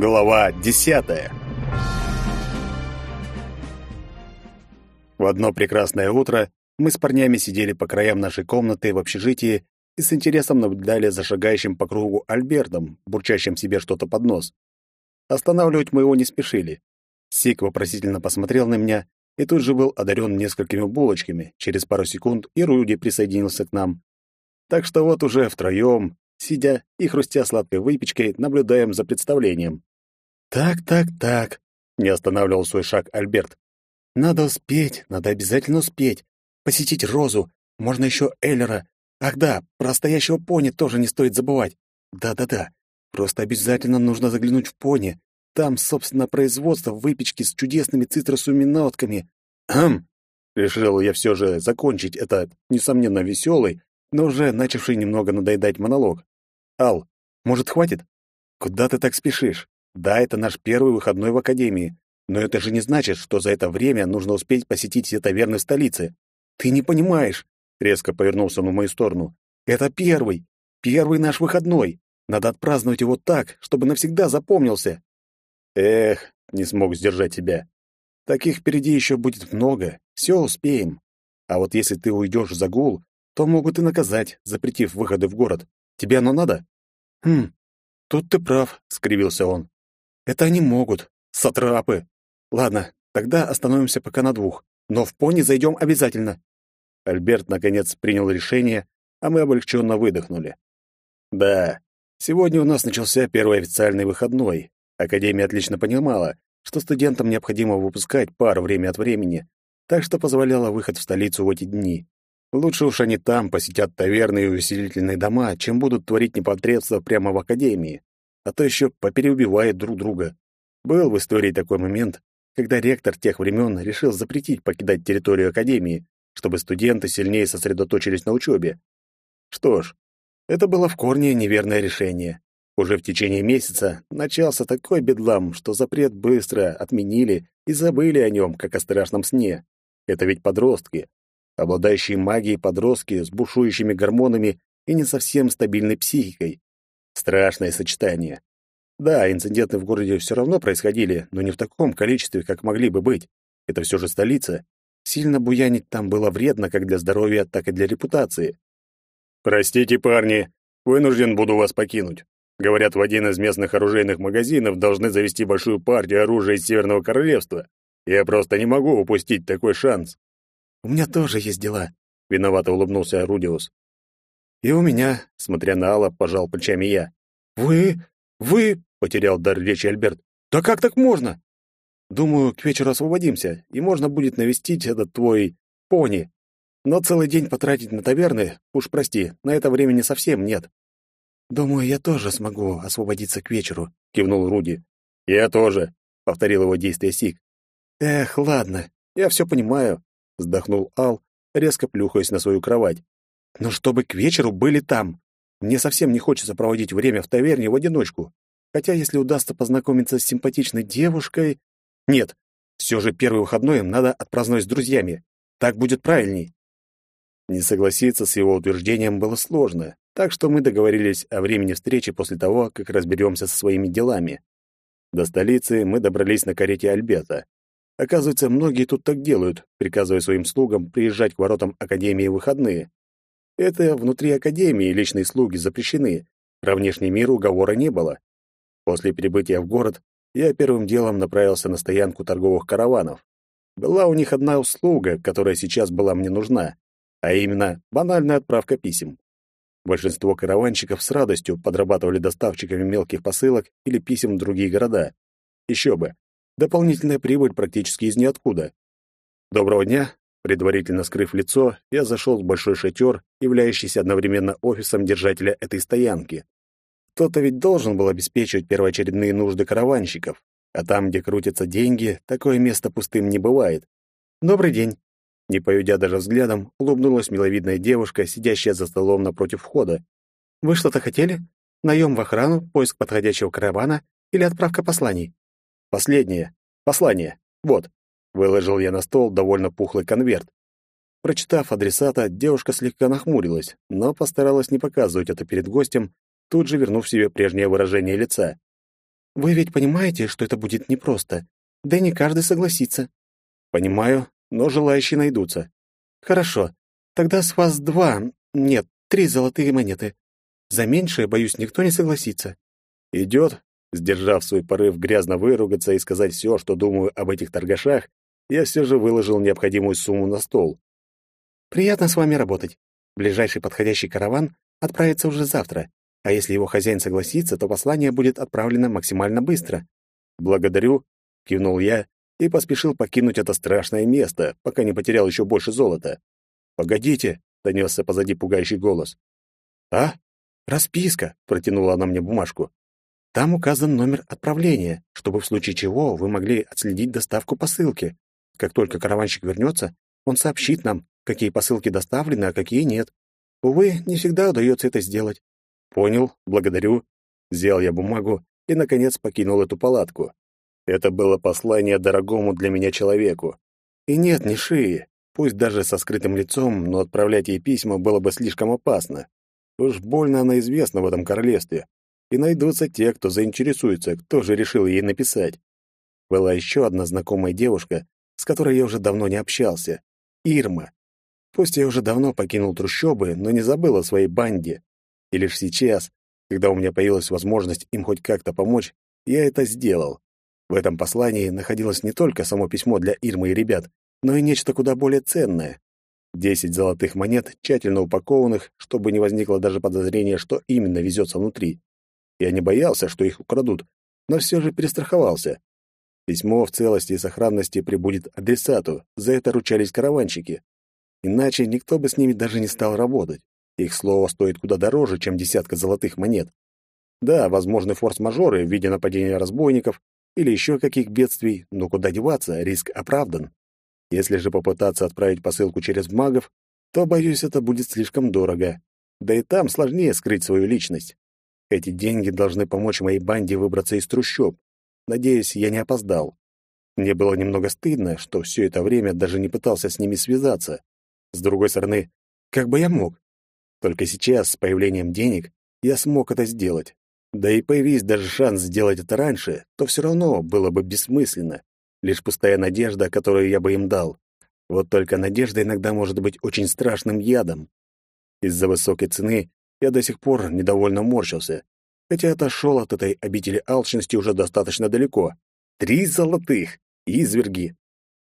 Глава десятая. В одно прекрасное утро мы с парнями сидели по краям нашей комнаты в общежитии и с интересом наблюдали за шагающим по кругу Альбертом, бурчащим себе что-то под нос. Останавливать мы его не спешили. Сик вопросительно посмотрел на меня и тут же был одарен несколькими булочками. Через пару секунд и Руди присоединился к нам. Так что вот уже втроем, сидя и хрустя сладкой выпечкой, наблюдаем за представлением. «Так, так, так», — не останавливал свой шаг Альберт. «Надо успеть, надо обязательно успеть. Посетить Розу, можно еще Эллера. Ах да, про настоящего пони тоже не стоит забывать. Да-да-да, просто обязательно нужно заглянуть в пони. Там, собственно, производство выпечки с чудесными цитрусовыми нотками. Хм, решил я все же закончить этот, несомненно, веселый, но уже начавший немного надоедать монолог. Ал, может, хватит? Куда ты так спешишь? Да, это наш первый выходной в академии, но это же не значит, что за это время нужно успеть посетить все таверны в столице. Ты не понимаешь, резко повернулся он в мою сторону. Это первый, первый наш выходной. Надо отпраздновать его так, чтобы навсегда запомнился. Эх, не смог сдержать себя. Таких впереди еще будет много, все успеем. А вот если ты уйдешь в загул, то могут и наказать, запретив выходы в город. Тебе оно надо? Хм, тут ты прав, скривился он. Это они могут, сатрапы. Ладно, тогда остановимся пока на двух, но в пони зайдем обязательно. Альберт наконец принял решение, а мы облегченно выдохнули. Да, сегодня у нас начался первый официальный выходной. Академия отлично понимала, что студентам необходимо выпускать пар время от времени, так что позволяла выход в столицу в эти дни. Лучше уж они там посетят таверны и увеселительные дома, чем будут творить непотребство прямо в академии а то еще попереубивает друг друга. Был в истории такой момент, когда ректор тех времен решил запретить покидать территорию академии, чтобы студенты сильнее сосредоточились на учебе. Что ж, это было в корне неверное решение. Уже в течение месяца начался такой бедлам, что запрет быстро отменили и забыли о нем, как о страшном сне. Это ведь подростки, обладающие магией подростки с бушующими гормонами и не совсем стабильной психикой. Страшное сочетание. Да, инциденты в городе все равно происходили, но не в таком количестве, как могли бы быть. Это все же столица. Сильно буянить там было вредно как для здоровья, так и для репутации. «Простите, парни, вынужден буду вас покинуть. Говорят, в один из местных оружейных магазинов должны завести большую партию оружия из Северного Королевства. Я просто не могу упустить такой шанс». «У меня тоже есть дела», — виновато улыбнулся Рудиус. И у меня, смотря на Алла, пожал плечами я. «Вы... вы...» — потерял дар речи Альберт. «Да как так можно?» «Думаю, к вечеру освободимся, и можно будет навестить этот твой... пони. Но целый день потратить на таверны, уж прости, на это времени совсем нет». «Думаю, я тоже смогу освободиться к вечеру», — кивнул Руди. «Я тоже», — повторил его действие Сик. «Эх, ладно, я все понимаю», — вздохнул Ал, резко плюхаясь на свою кровать но чтобы к вечеру были там. Мне совсем не хочется проводить время в таверне в одиночку. Хотя если удастся познакомиться с симпатичной девушкой... Нет, все же первый выходной надо отпраздновать с друзьями. Так будет правильней. Не согласиться с его утверждением было сложно, так что мы договорились о времени встречи после того, как разберемся со своими делами. До столицы мы добрались на карете Альберта. Оказывается, многие тут так делают, приказывая своим слугам приезжать к воротам Академии в выходные. Это внутри академии личные слуги запрещены. Про внешний мир уговора не было. После прибытия в город я первым делом направился на стоянку торговых караванов. Была у них одна услуга, которая сейчас была мне нужна, а именно банальная отправка писем. Большинство караванщиков с радостью подрабатывали доставщиками мелких посылок или писем в другие города. Еще бы. Дополнительная прибыль практически из ниоткуда. Доброго дня, Предварительно скрыв лицо, я зашел в большой шатер, являющийся одновременно офисом держателя этой стоянки. Кто-то ведь должен был обеспечивать первоочередные нужды караванщиков, а там, где крутятся деньги, такое место пустым не бывает. «Добрый день!» Не поведя даже взглядом, улыбнулась миловидная девушка, сидящая за столом напротив входа. «Вы что-то хотели? Наем в охрану, поиск подходящего каравана или отправка посланий?» «Последнее. Послание. Вот». Выложил я на стол довольно пухлый конверт. Прочитав адресата, девушка слегка нахмурилась, но постаралась не показывать это перед гостем, тут же вернув себе прежнее выражение лица. Вы ведь понимаете, что это будет непросто. Да и не каждый согласится. Понимаю, но желающие найдутся. Хорошо. Тогда с вас два, нет, три золотые монеты. За меньшее, боюсь, никто не согласится. Идет, сдержав свой порыв грязно выругаться и сказать все, что думаю об этих торгашах, я все же выложил необходимую сумму на стол. Приятно с вами работать. Ближайший подходящий караван отправится уже завтра, а если его хозяин согласится, то послание будет отправлено максимально быстро. Благодарю, кивнул я и поспешил покинуть это страшное место, пока не потерял еще больше золота. «Погодите!» — донесся позади пугающий голос. «А? Расписка!» — протянула она мне бумажку. «Там указан номер отправления, чтобы в случае чего вы могли отследить доставку посылки. Как только караванщик вернется, он сообщит нам, какие посылки доставлены, а какие нет. Увы, не всегда удается это сделать». «Понял, благодарю». Взял я бумагу и, наконец, покинул эту палатку. Это было послание дорогому для меня человеку. И нет, не шии. Пусть даже со скрытым лицом, но отправлять ей письма было бы слишком опасно. Уж больно она известна в этом королевстве. И найдутся те, кто заинтересуется, кто же решил ей написать. Была еще одна знакомая девушка, с которой я уже давно не общался. Ирма. Пусть я уже давно покинул трущобы, но не забыл о своей банде. И лишь сейчас, когда у меня появилась возможность им хоть как-то помочь, я это сделал. В этом послании находилось не только само письмо для Ирмы и ребят, но и нечто куда более ценное. Десять золотых монет, тщательно упакованных, чтобы не возникло даже подозрения, что именно везется внутри. Я не боялся, что их украдут, но все же перестраховался. Письмо в целости и сохранности прибудет адресату, за это ручались караванщики. Иначе никто бы с ними даже не стал работать. Их слово стоит куда дороже, чем десятка золотых монет. Да, возможны форс-мажоры в виде нападения разбойников, или еще каких бедствий, но куда деваться, риск оправдан. Если же попытаться отправить посылку через магов, то, боюсь, это будет слишком дорого. Да и там сложнее скрыть свою личность. Эти деньги должны помочь моей банде выбраться из трущоб. Надеюсь, я не опоздал. Мне было немного стыдно, что все это время даже не пытался с ними связаться. С другой стороны, как бы я мог? Только сейчас, с появлением денег, я смог это сделать. Да и появись даже шанс сделать это раньше, то все равно было бы бессмысленно. Лишь пустая надежда, которую я бы им дал. Вот только надежда иногда может быть очень страшным ядом. Из-за высокой цены я до сих пор недовольно морщился, хотя отошел от этой обители алчности уже достаточно далеко. Три золотых! Изверги!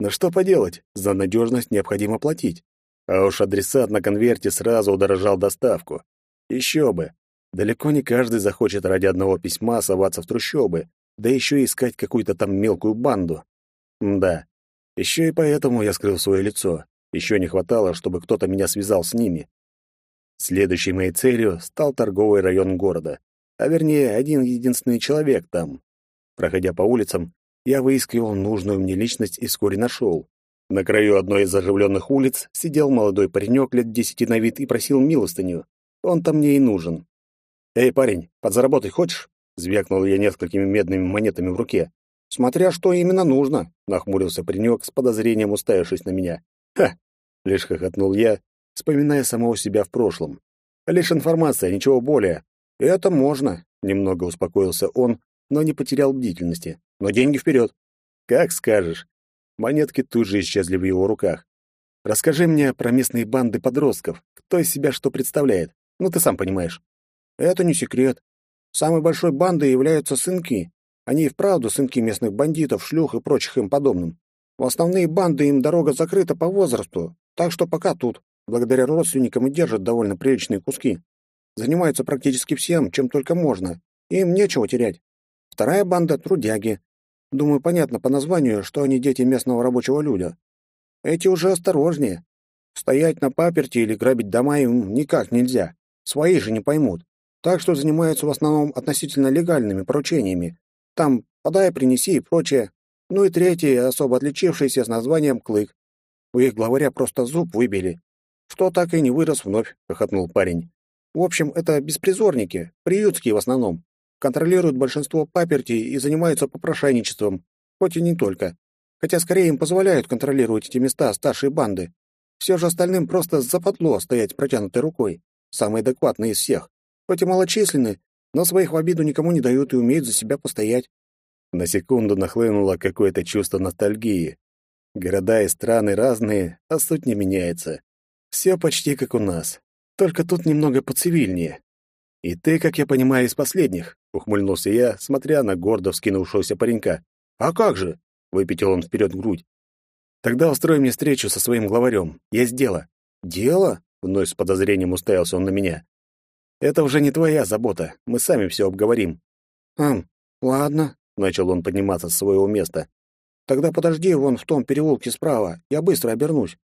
Но что поделать, за надежность необходимо платить. А уж адресат на конверте сразу удорожал доставку. Еще бы, Далеко не каждый захочет ради одного письма соваться в трущобы, да еще и искать какую-то там мелкую банду. Да, еще и поэтому я скрыл свое лицо. Еще не хватало, чтобы кто-то меня связал с ними. Следующей моей целью стал торговый район города, а вернее, один единственный человек там. Проходя по улицам, я выискивал нужную мне личность и вскоре нашел. На краю одной из оживленных улиц сидел молодой паренек лет десяти на вид и просил милостыню. Он-то мне и нужен. «Эй, парень, подзаработать хочешь?» Звякнул я несколькими медными монетами в руке. «Смотря что именно нужно», — нахмурился паренек с подозрением уставившись на меня. «Ха!» — лишь хохотнул я, вспоминая самого себя в прошлом. «Лишь информация, ничего более. Это можно», — немного успокоился он, но не потерял бдительности. «Но деньги вперед!» «Как скажешь». Монетки тут же исчезли в его руках. «Расскажи мне про местные банды подростков. Кто из себя что представляет? Ну, ты сам понимаешь». Это не секрет. Самой большой бандой являются сынки. Они и вправду сынки местных бандитов, шлюх и прочих им подобным. В основные банды им дорога закрыта по возрасту, так что пока тут, благодаря родственникам и держат довольно приличные куски. Занимаются практически всем, чем только можно. Им нечего терять. Вторая банда — трудяги. Думаю, понятно по названию, что они дети местного рабочего люда. Эти уже осторожнее. Стоять на паперти или грабить дома им никак нельзя. Свои же не поймут так что занимаются в основном относительно легальными поручениями. Там «подай, принеси» и прочее. Ну и третий, особо отличившийся с названием «Клык». У их главаря просто зуб выбили. Что так и не вырос вновь, — хохотнул парень. В общем, это беспризорники, приютские в основном. Контролируют большинство паперти и занимаются попрошайничеством, хоть и не только. Хотя скорее им позволяют контролировать эти места старшие банды. Все же остальным просто западло стоять протянутой рукой. Самые адекватные из всех. Хоть и малочисленны, но своих в обиду никому не дают и умеют за себя постоять. На секунду нахлынуло какое-то чувство ностальгии. Города и страны разные, а суть не меняется. Все почти как у нас, только тут немного поцивильнее. И ты, как я понимаю, из последних, ухмыльнулся я, смотря на гордо вскинувшегося паренька. А как же? выпятил он вперед грудь. Тогда устрой мне встречу со своим главарем. Есть дело. Дело? Вновь с подозрением уставился он на меня. Это уже не твоя забота. Мы сами все обговорим. Хм, ладно, начал он подниматься с своего места. Тогда подожди вон в том переулке справа. Я быстро обернусь.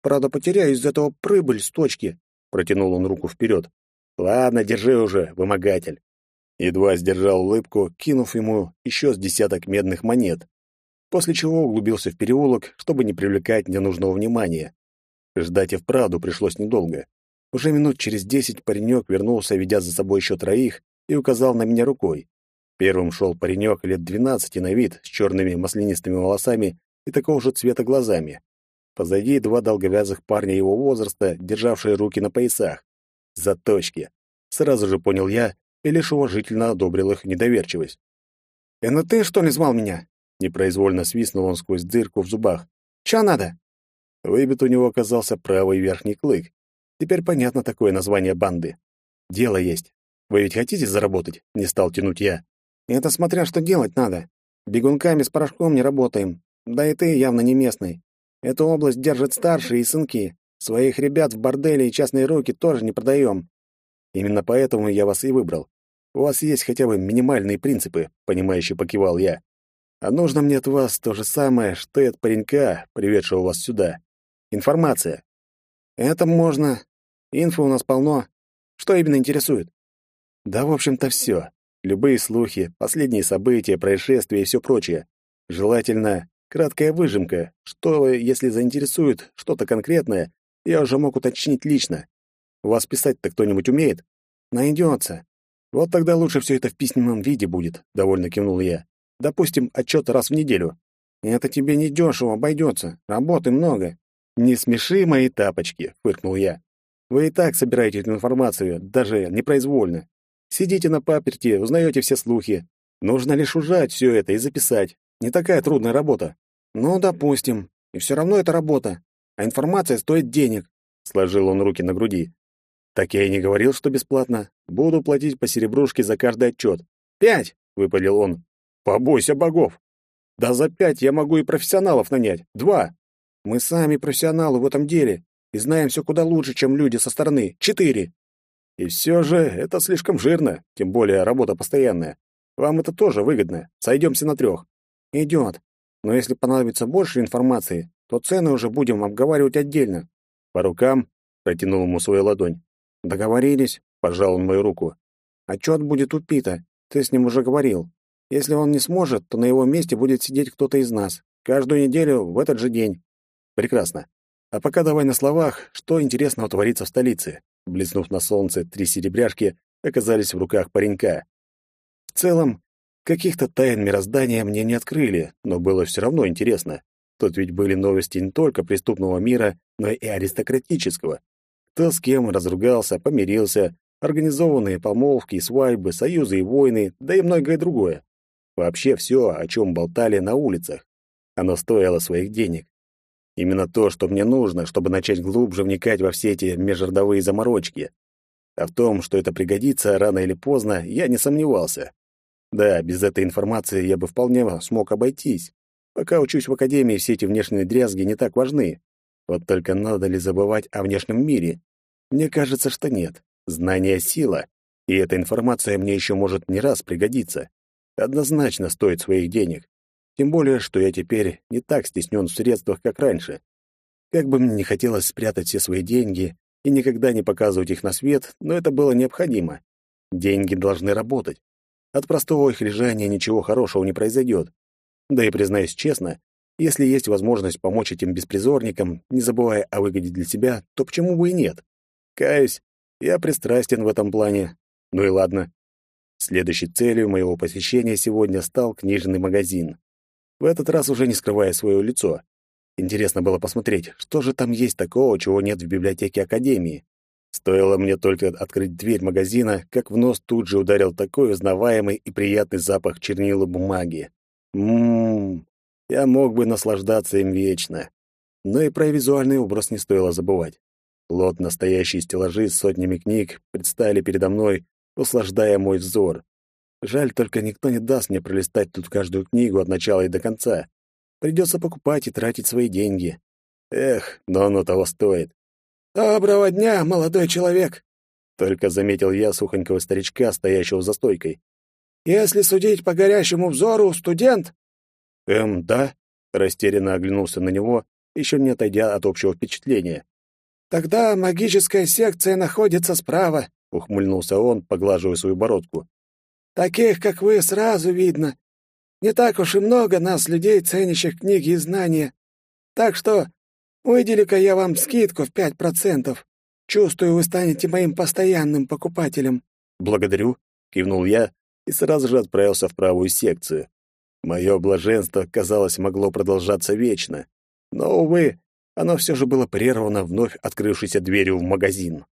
Правда, потеряю из этого прибыль с точки. Протянул он руку вперед. Ладно, держи уже, вымогатель. Едва сдержал улыбку, кинув ему еще с десяток медных монет, после чего углубился в переулок, чтобы не привлекать ненужного внимания. Ждать и вправду пришлось недолго. Уже минут через десять паренек вернулся, ведя за собой еще троих, и указал на меня рукой. Первым шел паренек лет двенадцати на вид, с черными маслянистыми волосами и такого же цвета глазами. Позади два долговязых парня его возраста, державшие руки на поясах. Заточки. Сразу же понял я и лишь уважительно одобрил их недоверчивость. «Это ты, что ли, звал меня?» Непроизвольно свистнул он сквозь дырку в зубах. «Чё надо?» Выбит у него оказался правый верхний клык. Теперь понятно такое название банды. Дело есть. Вы ведь хотите заработать? Не стал тянуть я. Это смотря что делать надо. Бегунками с порошком не работаем. Да и ты явно не местный. Эту область держат старшие и сынки. Своих ребят в борделе и частные руки тоже не продаем. Именно поэтому я вас и выбрал. У вас есть хотя бы минимальные принципы, понимающе покивал я. А нужно мне от вас то же самое, что и от паренька, приведшего вас сюда. Информация. Это можно. Инфы у нас полно. Что именно интересует? Да, в общем-то, все. Любые слухи, последние события, происшествия и все прочее. Желательно краткая выжимка, что, если заинтересует что-то конкретное, я уже мог уточнить лично. Вас писать-то кто-нибудь умеет? Найдется. Вот тогда лучше все это в письменном виде будет, довольно кивнул я. Допустим, отчет раз в неделю. Это тебе не дешево обойдется. Работы много. Не смеши мои тапочки, фыркнул я. Вы и так собираете эту информацию, даже непроизвольно. Сидите на паперти, узнаете все слухи. Нужно лишь ужать все это и записать. Не такая трудная работа. Ну, допустим. И все равно это работа. А информация стоит денег. Сложил он руки на груди. Так я и не говорил, что бесплатно. Буду платить по серебрушке за каждый отчет. Пять! выпалил он. Побойся богов. Да за пять я могу и профессионалов нанять. Два. Мы сами профессионалы в этом деле и знаем все куда лучше, чем люди со стороны. Четыре. И все же это слишком жирно, тем более работа постоянная. Вам это тоже выгодно. Сойдемся на трех. Идет. Но если понадобится больше информации, то цены уже будем обговаривать отдельно. По рукам протянул ему свою ладонь. Договорились, пожал он мою руку. Отчет будет у Пита. Ты с ним уже говорил. Если он не сможет, то на его месте будет сидеть кто-то из нас. Каждую неделю в этот же день. Прекрасно. А пока давай на словах, что интересного творится в столице. Блеснув на солнце, три серебряшки оказались в руках паренька. В целом, каких-то тайн мироздания мне не открыли, но было все равно интересно. Тут ведь были новости не только преступного мира, но и аристократического. Кто с кем разругался, помирился, организованные помолвки, свадьбы, союзы и войны, да и многое другое. Вообще все, о чем болтали на улицах. Оно стоило своих денег. Именно то, что мне нужно, чтобы начать глубже вникать во все эти межродовые заморочки. А в том, что это пригодится рано или поздно, я не сомневался. Да, без этой информации я бы вполне смог обойтись. Пока учусь в академии, все эти внешние дрязги не так важны. Вот только надо ли забывать о внешнем мире? Мне кажется, что нет. Знание — сила, и эта информация мне еще может не раз пригодиться. Однозначно стоит своих денег. Тем более, что я теперь не так стеснен в средствах, как раньше. Как бы мне не хотелось спрятать все свои деньги и никогда не показывать их на свет, но это было необходимо. Деньги должны работать. От простого их лежания ничего хорошего не произойдет. Да и признаюсь честно, если есть возможность помочь этим беспризорникам, не забывая о выгоде для себя, то почему бы и нет? Каюсь, я пристрастен в этом плане. Ну и ладно. Следующей целью моего посещения сегодня стал книжный магазин. В этот раз уже не скрывая свое лицо. Интересно было посмотреть, что же там есть такого, чего нет в библиотеке Академии. Стоило мне только открыть дверь магазина, как в нос тут же ударил такой узнаваемый и приятный запах чернила бумаги. Ммм, я мог бы наслаждаться им вечно. Но и про визуальный образ не стоило забывать. Лот настоящие стеллажи с сотнями книг предстали передо мной, услаждая мой взор. Жаль, только никто не даст мне пролистать тут каждую книгу от начала и до конца. Придется покупать и тратить свои деньги. Эх, но оно того стоит. «Доброго дня, молодой человек!» Только заметил я сухонького старичка, стоящего за стойкой. «Если судить по горящему взору, студент...» «Эм, да?» — растерянно оглянулся на него, еще не отойдя от общего впечатления. «Тогда магическая секция находится справа», — ухмыльнулся он, поглаживая свою бородку. «Таких, как вы, сразу видно. Не так уж и много нас, людей, ценящих книги и знания. Так что Выделю-ка я вам скидку в пять процентов. Чувствую, вы станете моим постоянным покупателем». «Благодарю», — кивнул я и сразу же отправился в правую секцию. Мое блаженство, казалось, могло продолжаться вечно. Но, увы, оно все же было прервано вновь открывшейся дверью в магазин.